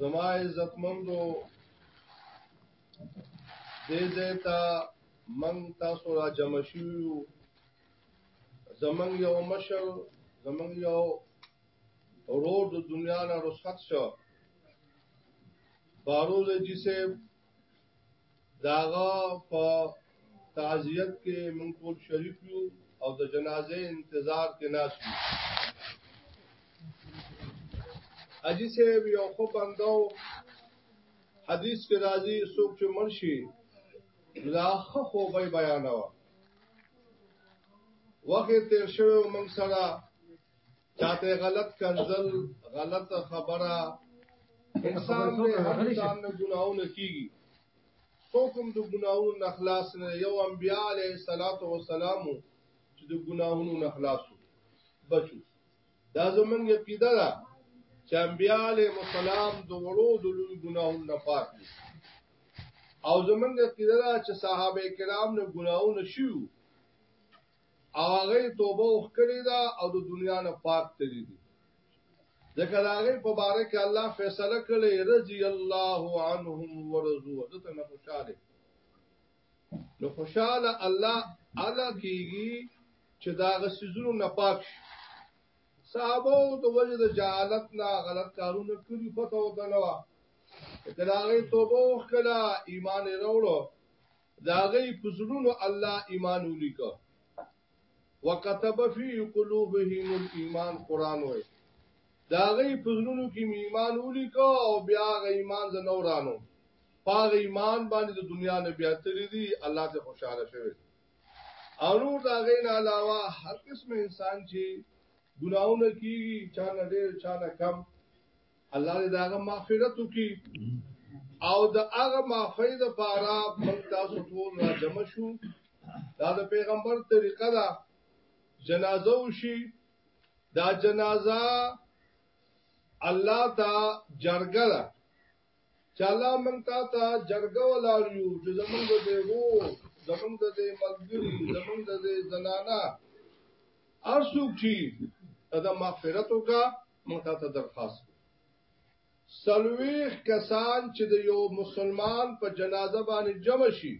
زما عزتمندو دې دې تا من تاسو را جمع شو زمنګ یو مشر زمنګ یو ورور د دنیا نه رخصت شو باروز جی صاحب داغه په تعزیت کې مونږ ټول شریک یو او د جنازې انتظار کې ناس یو اجي سه یو خو بندو حدیث کې راځي څوک چې مرشي دا خو خو به بیانوا وخت تیر شوی مونږ سره چاته غلط کنزل غلط خبره انسان به هر انسان نه ګناونه کیږي څوکم د ګناونو نه خلاص نه یو انبیاء علیه الصلاۃ والسلام چې د ګناونو نه خلاص بچو دا زمونږ عقیده ده چې انبیاء علیه السلام د وړو د لوی ګناونو نه پاک دي او زمونږ عقیده ده چې صحابه کرام نه ګناونه شیو او هغه توبه وکړي دا او د دنیا نه پاک تللی دي ځکه دا هغه په باره کې الله فیصله کړې رضی الله عنهم ورضوا دته نه خوشاله نو خوشاله الله الا کیږي چې دا غسیزونو نه پاک شي صحابه د وجه د جهالت نه غلط کارونه کړی پته وته نه و کله هغه توبه وکړه ایمان یې وروړو د هغوی په زړونو الله ایمان ولیکه. وکتب فی قلوبهم الایمان قرآن وایي د هغوی په زړونو کې مې ایمان ولیکه او بیا هغه ایمان زه نه ورانوم په هغه ایمان باندې د دنیا نه بیا تللي دي الله ته خوشاله شوی دی او نور د هغې نه علاوه هر قسم انسان چې ګناهونه کېږي چا نه ډېر چا نه کم الله دې داغه مغفرت وکي او د هغه معافی د پاره موږ تاسو ټول را جمع شو دا د پیغمبر طریقه ده جنازه وشي دا جنازه الله تا جرګه ده چې الله موږ تا ته جرګه ولاړ یو چې زمونږ د دیو زمونږ د دی ملګری زمونږ د دی زنانا ارسوک چی دا مغفرت وکا موږ تاسو درخواست کوو سلويخ کسان چې د یو مسلمان په جنازه باندې جمع شي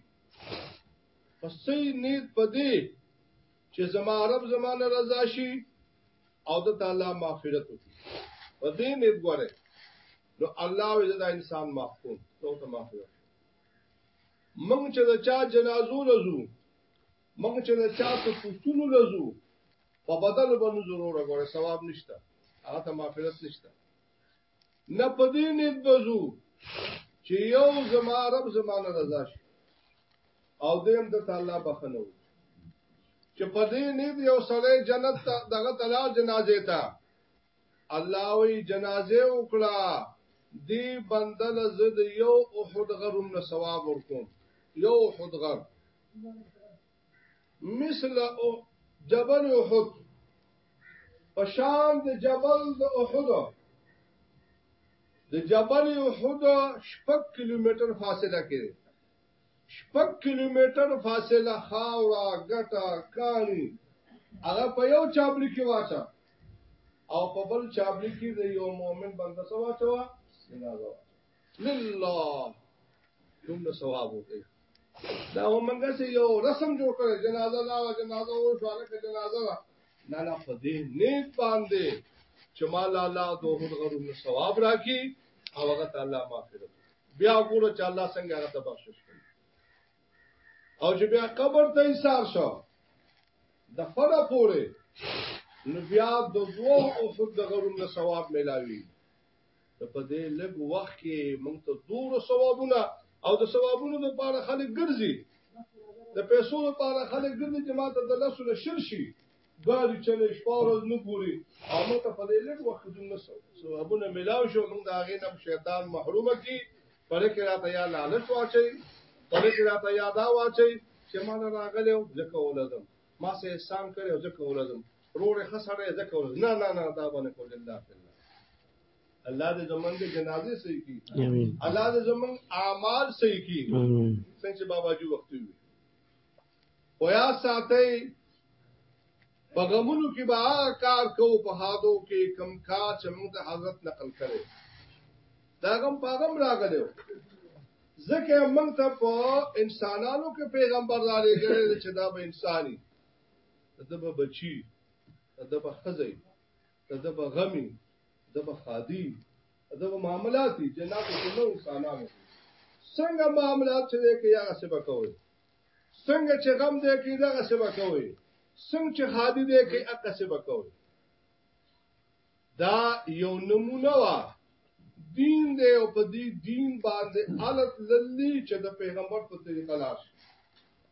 پسې نیت پدې چې زما رب زمانه رضا شي او د تعالی مغفرت وکړي په دې نیت غواړي نو الله وې دا انسان معفون نو ته مغفرت موږ چې د چا جنازو لزو موږ چې د چا په پوښتنو لزو په بدل باندې ضرور غوړې ثواب نشته هغه ته مغفرت نشته نه پدې نه بزو چې یو زما رب زمانه رضا شي او دیم د تعالی بخنو چې پدې نه دی یو سړی جنت دغه تعالی جنازه ته الله وی جنازه وکړه دی بندل زد یو احد غرم نه ثواب ورکوم یو احد غر مثل جبل احد پشان د جبل د احد د جبل احد شپږ کیلومتر فاصله کې شپږ کیلومتر فاصله خاورا ګټه کانی هغه په یو چابلی کې واچا او په بل چابلی کې د یو مؤمن بنده سوا چوا جنازه لله دومره ثواب وکړي دا همغه چې یو رسم جوړ کړي جنازه دا و جنازه و شو هغه جنازه دا نه نه په دې نیت باندې چې مال الله دوه غرو نو ثواب راکړي او هغه تعالی مغفرت بیا ګوره چې الله څنګه هغه ته بخشش کوي او چې بیا قبر ته ایثار شو د فنا پورې نو بیا د دوه او د غرو نو ثواب ملاوي نو په دې لږ وخت کې موږ ته دومره ثوابونه او د ثوابونو لپاره خلک ګرځي د پیسو لپاره خلک ګرځي چې ماته د لاسو له شل شي ګاډي چلې شپارز نه ګوري او موږ ته په دې لږ وخت کې دومره ثوابونه ملاو شو موږ د هغې نه شیطان محرومه کی پرې کې راته یا لالچ واچي پرې کې راته یا دا واچي چې ما نه راغلی او ځکه ولدم ما سه احسان کړی او ځکه ولدم روړې خسړې زه کول نه نه نه دا باندې کول الله بالله الله دې زمونږ د جنازې صحیح کی امين الله دې زمونږ اعمال صحیح کی امين څنګه بابا جی وخت وي ویا ساتي په غمونو کې به کار کو په هادو کې کم کار چې موږ ته حضرت نقل کړي دا غم پاغم راغلی ځکه موږ ته په انسانانو کې پیغمبر را لېږلی چې دا به انساني د ده به بچي، د ده به ښځی، د ده به غمی، د ده به ښادی، د ده به معاملات وي، جناتو کې نو انسانانو کې څنګه معاملات چې دی کوي هغسې به کوئ، څنګه چې غم دی کوي دغسې به کوئ، څنګه چې ښادي دی کوي هغسې به کوئ. دا یو نمونه وه دین دی او په دې دین باندې حالت للی چې د پیغمبر په طریقه لاړ شي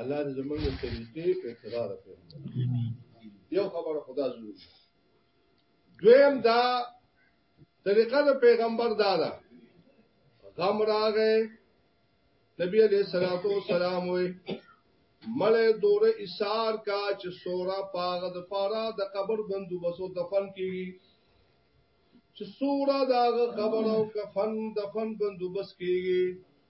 الله دې زموږ د طریقې په اقتدا راکړي یو خبره خدا ضرور دویم دا طریقه د پیغمبر دا ده غم راغې نبی علیہ الصلوۃ والسلام وې مړې دور ایثار کا چې سورا پاغ د پارا د قبر بندوبسو دفن کیږي چې سورا داغه قبر او کفن دفن بندوبس کیږي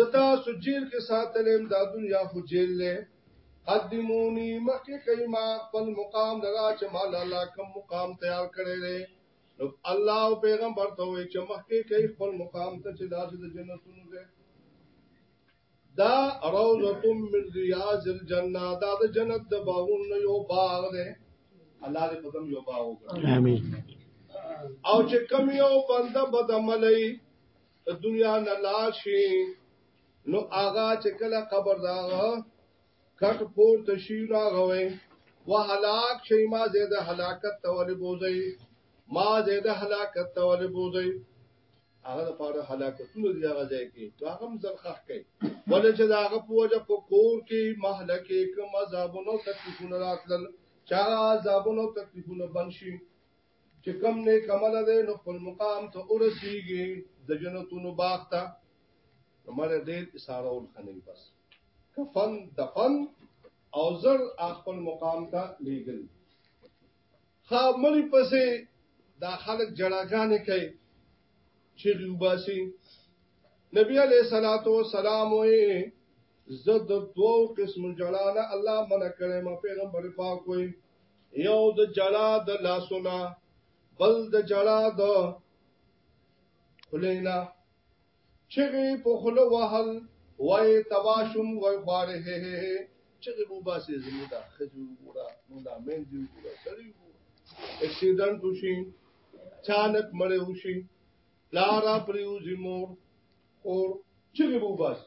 زه تاسو جیل کې ساتلم دا دنیا خو جیل دی قدمونی مخکې کوي ما خپل مقام لرا چې ما لالا کوم مقام تیار کړی دی نو الله او پیغمبر ته وي چې مخکې کوي خپل مقام ته چې داسې د جنتونو دی دا روزه من ریاض الجنه دا د جنت د باغونو یو باغ دی الله دې په یو باغ وکړي امين او چې کم یو بنده بدعملي د دنیا نه لاړ شي نو آغا چې کله قبر دا کټ پور تشی راغوي وهلاک شي ما زید هلاکت تول بوزي ما زید هلاکت تول بوزي هغه د پاره هلاکتونه دی هغه ځای کې دا هم زرخخ کوي ولې چې دا هغه په وجه په کور کې مهلکه کوم عذابونو تکلیفونه راتلل چا عذابونو تکلیفونه بنشي چې کم نیک عمل دی نو خپل مقام ته ورسیږي د جنتونو باغ ته مړه دې اشاره ولخنې بس کفن دفن او زر خپل مقام ته لیږل خا مړی پسې دا خلک جړاګانې کوي چې غوباسي نبی علیہ الصلات والسلام وې زد دوو قسم جړانه الله منع کړې ما پیغمبر پاک وې یو د جړا د لاسونه بل د جړا د خلینا چغی په خلو وهل وای تباشم وای خواره هه هه چغی بو باسي زموږ د خځو ګورا موږ د مین دی ګورا سړی ګورا اکسیډنټ وشي چانک مړې وشي لارا پریوزی مور اور چغی بو باسي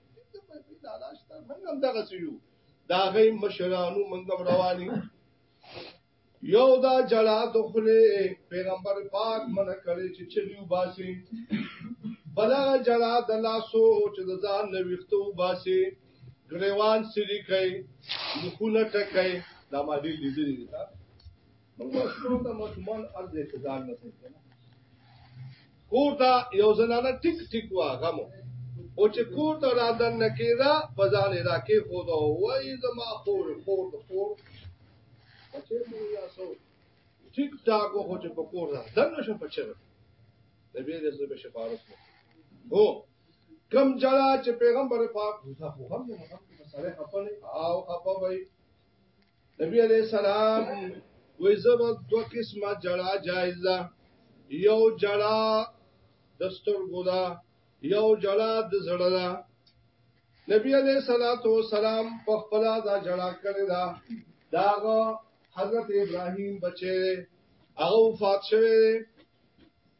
د پدوی لالا شته موږ هم دغه سيو دا غي مشرانو موږ هم رواني یو دا جړا دخله پیغمبر پاک من کړي چې چلیو باسي بلا جړا د لاسو چې د ځان نوښتو باسي ګریوان سری کوي مخونه ټکي دا ما دې لیدلې ده موږ ماشومان ته ماشومان ارز اعتدال نه کوي کور ته یو زنانه ټیک ټیک وا غمو او چې کور ته را دن نکیدا په ځان را کې خو دا وای زما خور خور خور بچې مو یا سو ټیک ټاک خو چې په کور را دن نشه بچره نبی رسول به شفاعت هو کم جلا چې پیغمبر پاک دوزه خو هم نه مسله خپل او خپل نبی علیہ السلام وې زبد دو قسمه جړه جایز ده یو جړه دستور ګدا یو جړه د زړه ده نبی علیہ الصلوۃ والسلام په خپل دا جړه کړی دا داغه حضرت ابراهیم بچی هغه وفات شوه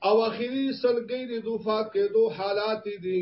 او اخیری سلګی د وفات کېدو حالات دي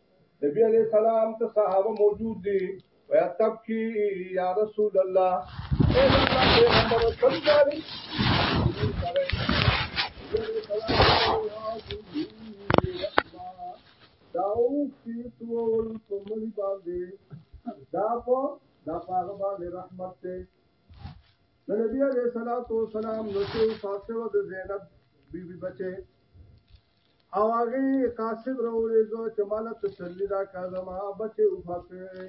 نبی علیہ السلام ته صحابه موجود دي ویا تبکی یا رسول الله اے الله پیغمبر څنګه دا اوس چې ټول په ملي باندې دا په دا هغه باندې رحمت ته نبی عليه الصلاه والسلام نو چې فاطمه د زینب بیبي بچي او هغې قاسم راولېږه چې ما له تسلي راکړه، زما بچی وفات شوی دی.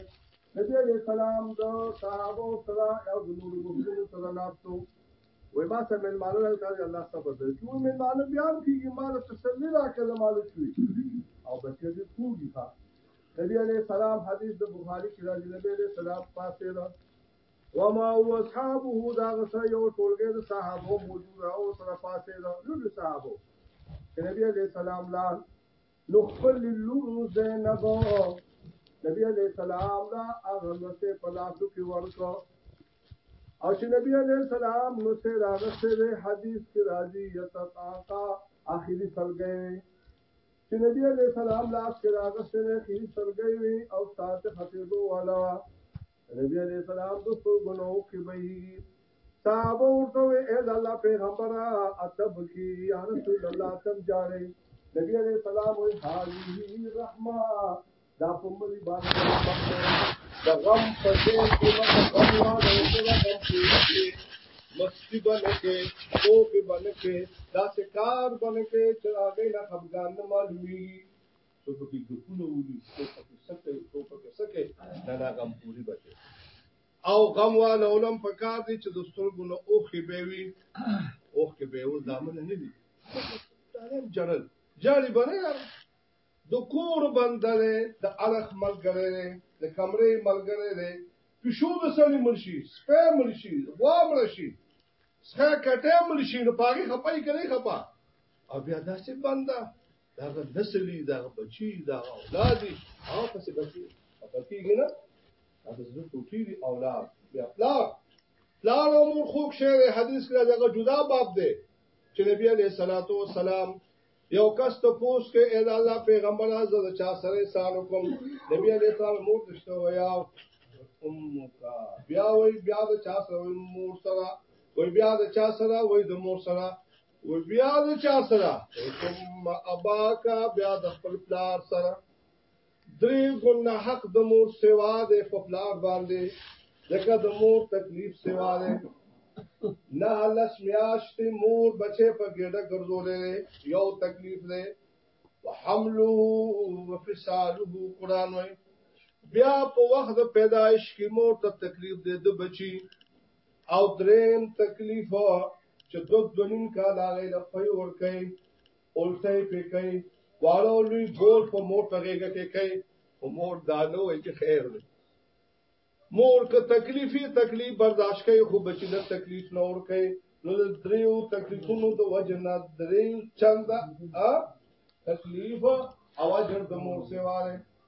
نبي عليه السلام د صحابو سره او د نورو مؤمنینو سره ناست و، وایي ما سره مېلمانه راغلي، تاسې الله صبر درکړي. وایي مېلمانه بیا هم کېږي، ما له تسلي راکړه، زما لچوی او بچی ډېر خوږ دي. ښه نبي عليه السلام حدیث د بخاري کې راځي، نبي عليه السلام پاڅېده، وما هو اصحابه دا غسه یو ټولګه د صحابه موجود او سره پاسه دا لور صحابه چې نبی علی السلام لا نو خپل لور زینب نبی علی السلام دا هغه نسه په لاسو کې ورکو او چې نبی علی السلام نو سه دا غسه د حدیث کې راځي یتقاقا اخیری سلګه چې نبی علی السلام لاس کې راغسه د اخیری سلګه وي او ساعت خطیبو والا د نبی علیه السلام د سترګو نه اوښکې بهیږي صحابه ورته وې اې د الله پیغمبره اته بکي یا رسول الله تم جاړي نبی علیه السلام وې هذه رحمه دا په مری باندې د غم په دې کې غم واده او د غم کې مستی بنکه او به بنکه دا سکار بنکه چې هغه نه خفګان نه معلومي څو پکې ګپونه ولي څو پکې سکه څو پکې سکه دا لا غم پوری بچي او غم والا علم پکار دي چې د سترګو نه اوخي به وي اوخي به ول دامن نه دي دارم جړل جړي بنه یار د کور بندره د الخ ملګره د کمرې ملګره ده پښو د سړي مرشي سپه مرشي غوا مرشي څخه کټه مرشي نو پاګي خپای کوي خپا او بیا داسې بنده داغه نسلی داغه بچی داغه اولاد او پسې بچی پکېږي نه هغه زړه ټوټي دي اولاد بیا پلار پلار او مور خوک شعر حدیث کې داغه جدا باب دی چې نبی عليه صلوات و سلام یو کس ته پوس کې اې الله پیغمبر زه د چا سره سالو کوم نبی عليه السلام مور دشته ویا امک بیا وای بیا د چا سره مور سره وای بیا د چا سره وای د مور سره و بیا د چا سره ثم اباکا بیا د خپل پلار سره درې ګنه حق د مور سوا ده په پلار باندې ځکه د مور تکلیف سوا ده نه لس میاشتې مور بچې په ګډه ګرځولې یو تکلیف ده وحمله وفصاله قران وای بیا په وخت پیدایش کې مور ته تکلیف ده د بچي او دریم تکلیف چې دو دونیم کال هغه له پي ور کوي اولته پی کوي واړو لوی بول په مور تغېګه کې کوي او مور دانو چې خیر دی مور که تکلیفي تکلیف برداشت کوي خو بچی له تکلیف نه ور کوي نو د دریو تکلیفونو د وجه نه درې چنده تکلیف او اجر د مور سیواله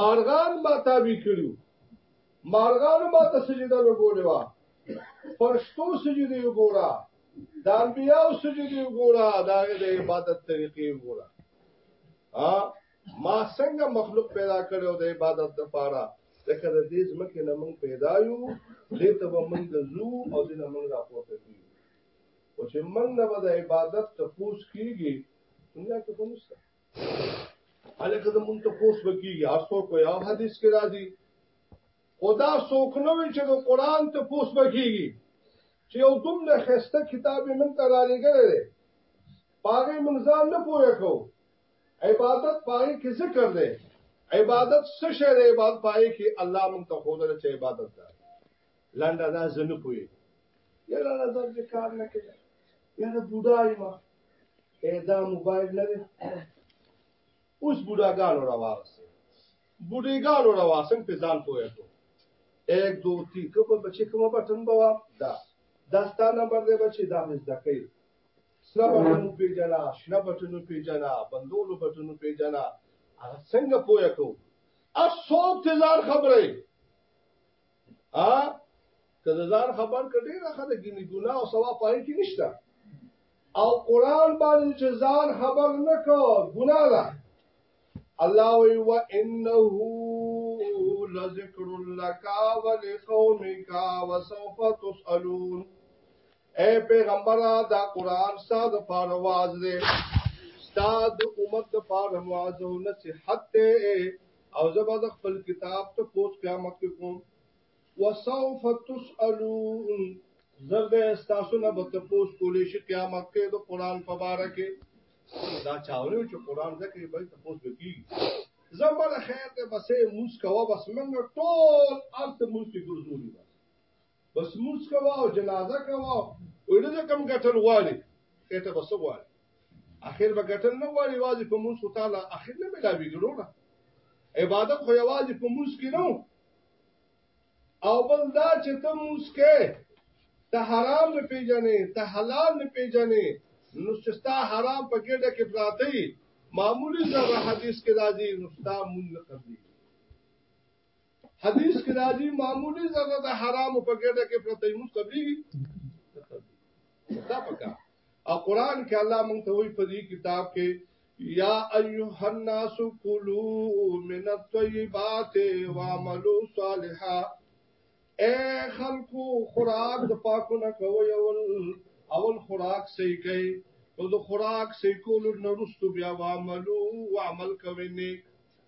مارغان ما تابع کړو مارغانو ما ته سجده لګولې وه فرشتو سجده یې ګوره د انبیاو سجده یې ګوره د هغې د عبادت طریقې یې ګوره ما څنګه مخلوق پیدا کړی او د عبادت لپاره لکه د دې ځمکې نه موږ پیدا یو دې ته به موږ ځو او دې نه موږ راپورته کېږو او چې موږ نه به د عبادت تپوس کېږي دنیا کې خو نشته الکه د مونږ ته پوس وکیږي هر څوک یو حدیث کې راځي خدا څوک نه وي چې د قران ته پوس وکیږي چې یو دومره خسته کتاب یې مونږ ته را لګره دی پاغه مونږ ځان نه پوهه کو عبادت پاغه کې ذکر دی عبادت څه شی دی عبادت پاغه کې الله مونږ ته خو درته عبادت ده لنډه دا زنه پوهه یلا نظر دې کار نه کوي یلا بوډای ما اے دا موبایل نه دی اوس بوډاګانو راوغسه بوډیګانو راواسم په ځان پوهه ته 1 2 3 کوم بچی کوم بټن بوا دا دا ستا نمبر دی بچی دا مې زده کوي سره بټنو پیجنا شنه بټنو پیجنا بندولو بټنو پیجنا هغه څنګه پوهه کو ا څوک ته ځان خبره ا که د ځان خبر کړي راخه د ګینه ګناه او ثواب پای کې نشته او قران باندې چې ځان خبر نکو ګناه ده الله وی و انه لذکر لك ولقومك وسوف تسالون اے پیغمبر دا قران ساز پار واز دے استاد امت پار واز او نصیحت ته او زبا د خپل کتاب ته پوس قیامت کې کوم وسوف تسالون زرد استاسو نه به تپوس کولې شي قیامت کې د قران په باره کې دا چاوي چې قران زکه به تپوس وکي زمره خیر ته بسې موس کوا بس موږ ټول ارت موس کې ګرځولي بس بس موس کوا او جنازه کوا وې نه ځکه کوم ګټل غواړي خیر ته بس غواړي اخر به ګټل نه غواړي واځي په موس خو تعالی اخر نه ملاوي ګرونه عبادت خو یوازې په موس کې نو او بل دا چې ته موس کې ته حرام نه پیژنې ته حلال نه پیژنې نو چې ستا حرام په ګډه کې پراته معمولی ذره حدیث کې راځي نو ستا مونږ نه قبلي حدیث کې راځي معمولی زړه د حرام په ګډه کې پرته یې موږ قبليږي دا پکا او قران کې الله موږ ته وایي په دې کتاب کې یا ایها الناس کلوا من الطیبات واعملوا صالحا اے خلقو خوراک د پاکو نه کوي اول اول خوراک صحیح کوي نو د خوراک صحیح کولو نه رسټو بیا وعملو وعمل کوي نیک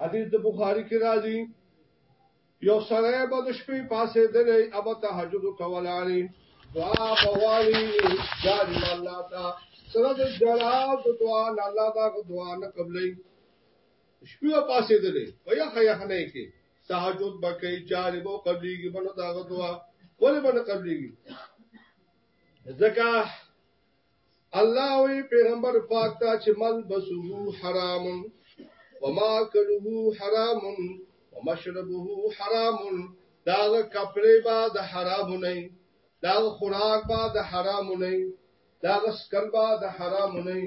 حدیث د بخاری کې راځي یو سره به د شپې پاسې دلې ابا تهجد کولاړي دعا بوالي جان الله تا سره د جلال د دعا نه الله دا دعا نه قبلې شپې پاسې دلې ویا خیا خنه کې تهجد بکې جاري بو قبليږي بنو دا دعا ولې بنو قبليږي ځکه الله وی پیغمبر پاک تا چې ملبسه حرام وما کله حرام ومشربه حرام داغه کپڑے با د حرام نه داغه خوراک با د حرام نه داغه سکل با د حرام نه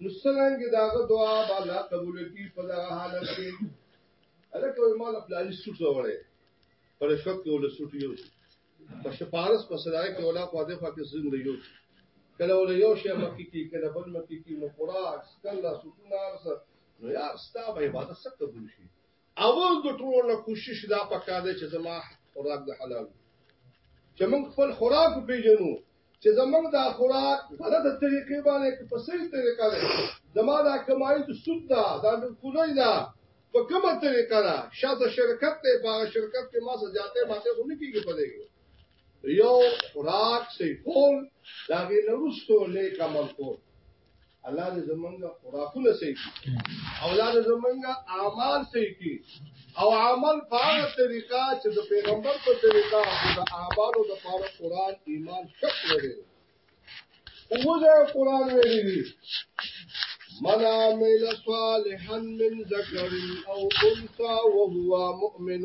نو څنګه داغه دعا با الله قبول کی په دغه حالت کې الکه مال خپل سټ وړي پر شوق کې ول سټ یو په شپارس په صدای کې ولا خو دغه کې زین دی یو کله ول یو شی مکه کې کله بل مکه کې نو قرا سکل لا سکون ارس نو یار ستا به عبادت سخت قبول شي اول د ټول نه کوشش دا پکا دی چې زما خوراک د حلال چې موږ خپل خوراک پیژنو چې زمونږ دا خوراک غلطه طریقې باندې کې په صحیح طریقه ده زما دا کمایي د سود ده دا د کولای ده په کومه طریقه ده شاته شرکت ته په شرکت کې ما سجاته ماته خو نه کیږي پدې یو خوراک صحیح کول دا غي نرستو نیک عمل کول الله دې زمونږ خوراکونه صحیح کړي او الله دې زمونږ اعمال صحیح کړي او عمل په هغه طریقه چې د پیغمبر په طریقه د اعمالو د پاره قران ایمان شک لري اوځه قران ویلي دي من عمل صالحا من ذکر او انثى وهو مؤمن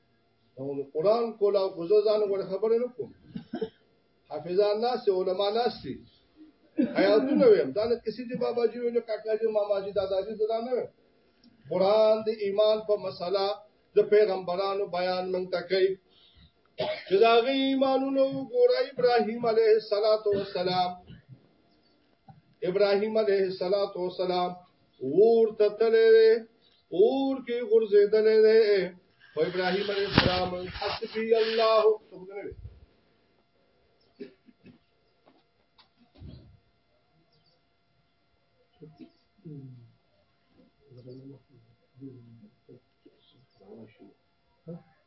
نو قران کولا خو ځان غوړ خبره نه کوم حافظان ناس علماء ناس دي حیاتونه ویم دا نه کسی دی بابا جی ویل کاکا جی ماما جی دادا جی زدا نه ویم قران د ایمان په مسله د پیغمبرانو بیان مونږ ته کوي چې دا غي ایمانونو ګور ابراهيم عليه السلام ابراهيم عليه السلام ور ته تللی اور کې غرزیدلې ده او ابراهيم عليه السلام حسبي الله سبحانه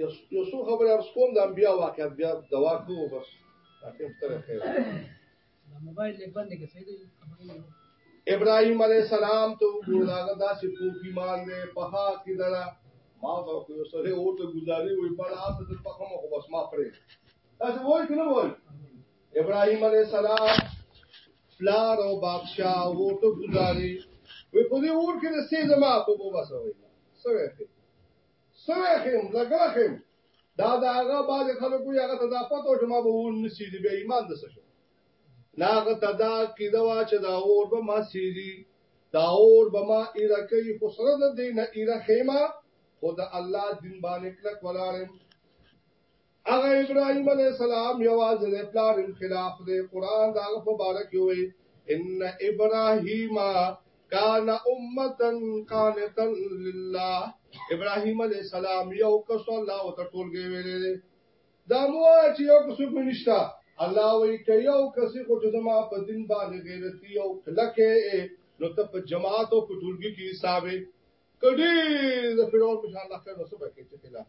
یو څو خبرې ارز کوم د انبیا واقعیت بیا دوا کوو بس تاکیم ستره خیر موبایل لیک باندې کې صحیح دی ابراهيم عليه السلام ته ګورلاغه داسې پوپی مان دی په ها کې دلا ما ته یو سره او ته گزاري وي په لاس ته په کوم خو بس ما پرې تاسو وای کنه وای ابراهيم عليه السلام پلار او بادشاہ او ته گزاري وي په دې اور کې د سې زما په بوبا سوي سوي سره خیم لګړه خیم دا دا هغه باز خلکو یغه ته دا پته چې ما به ون نسی دی به ایمان د سشو ناغه تدا کیده وا چې دا اور به ما سیری دا اور به ما ایره کوي خو سره د دینه ایره خیمه خو د الله دین باندې کلک ولاړم هغه ابراهیم علیه السلام یوازې د پلار خلاف دی قران دا هغه په باره کې وایي ان ابراهیم کان امتا قانتا لله ابراهیم علیه السلام یو کس الله او ته ټولګي ویلې دی دا مو چې یو کس په نشتا الله وی که یو کس خو چې زما په دین باندې غیرتی او کلکه نو ته په جماعت او په ټولګي کې حسابې کډي د فرعون په شان الله خیر وسبه کې چې خلاف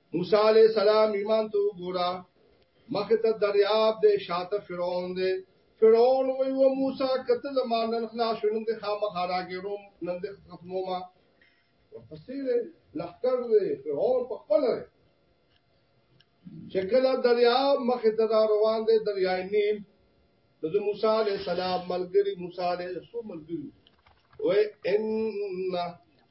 موسی علیه السلام ایمان ته وګوره مخ ته دریاب دی شاته فرعون دی فرعون وی و موسی کته زمان نن خلاص شون دی خامخا راګیروم نن دی ختمو ما ورپسې دی لخکر دی فرعون په خپل دی شکل دریاب مخ ته دا روان دی دریای نیل د موسی علیه السلام ملګری موسی علیه السلام ملګری و ان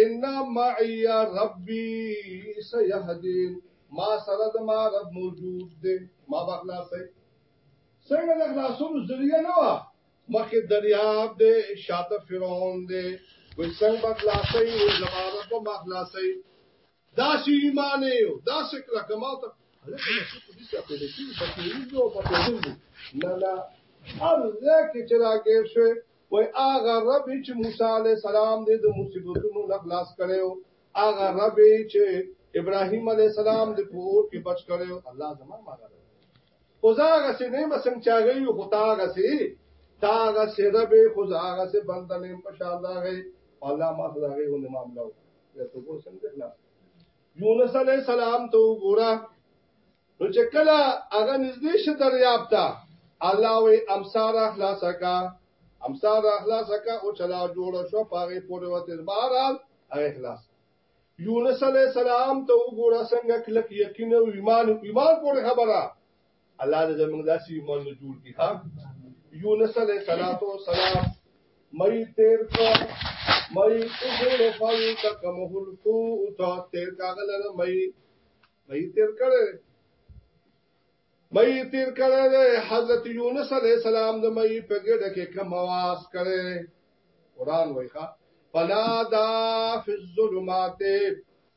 ان معي ربي سيهدين ما سره د ما رب موجود دی ما بخلاصي څنګه د خلاصون ذریعہ نه وا مخه دریاب دی شاته فرعون دی وې څنګه بخلاصي وې زما رب ما خلاصي داسې ایمان یو داسې کلک ما ته هلکه چې په دې څه په دې کې په دې یو په دې نه نه هر ځکه چې راګیر شوی وای هغه رب چې موسی علی السلام دې د مصیبتونو نه خلاص کړو هغه رب چې ابراهیم علی السلام دې په اور کې بچ کړو الله زما ماغه او زاغه سي نه مسم چاغي یو خدا غسي تا غسي رب خدا غسي بندنه په شان داغه الله ما خدای غو نه معاملو یونس علیہ السلام ته وګوره نو چې کله هغه نږدې شه دریاب ته الله وی امسار اخلاص کا امسار اخلاص کا او چلا جوړ شو پاره پورې وته بارال هغه اخلاص یونس علیہ السلام ته وګوره څنګه کلک یقین او ایمان ایمان پورې خبره الله دې زموږ داسې ایمان نه جوړ کړي ها یونس علیه السلام مې تیر کو مې تګول فل تک مهل تو او تا تیر کاغل نه مې مې تیر کړه مې تیر کړه حضرت یونس علیه السلام د مې په ګډه کې کم आवाज کړي قران وایخه فنادا فی الظلمات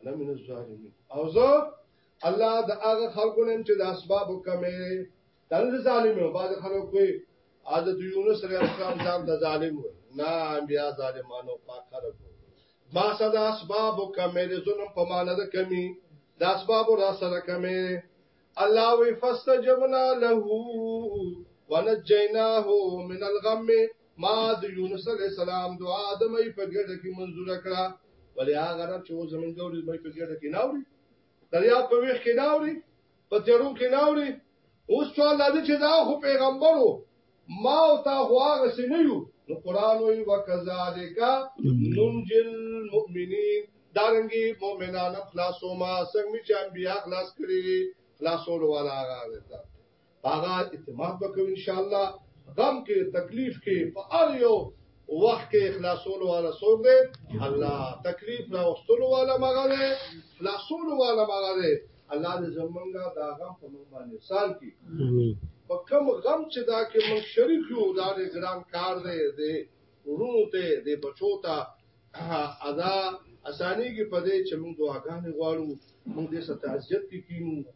انا من الظالمین او زه الله د هغه خلکو نن چې د اسباب کمې تل ظالم او بعد خلک کوي اځ د یونس علیه السلام ځان د ظالم و نه بیا ظالمانو پاک خلک ما صدا اسباب کمې د ظلم په معنی د کمی د اسباب را سره کمې الله وی فاستجبنا له ونجيناه من الغم ما د یونس علی السلام دعا د مې په ګډه کې منزور کړه ولې هغه رب چې و زمونږ ګوري مې په ګډه کې ناوري دریا په ویخ کې ناوري په تیرو کې ناوري اوس څو الله دې چې دا خو پیغمبرو ما او تا خو هغه څه نه یو نو قران وی وکذالک ننجل مؤمنین دارنګي مؤمنان خلاصو ما څنګه چې انبیا خلاص کړی خلاصو والا هغه ته هغه اعتماد وکړو ان شاء الله غم کې تکلیف کې په اړ یو وخت کې اخلاصولو والا څوک دی الله تکلیف لا وستلو والا مغه دی اخلاصولو والا مغه دی الله دې زمونږه دا غم په موږ باندې سال کی امين په کوم غم چې دا کې موږ شریک یو دا دې ګران کار دی دې ورونو ته دې بچو ته ادا اسانی کې پدې چې موږ دعاګانې غواړو موږ دې ستاسو عزت کې کینو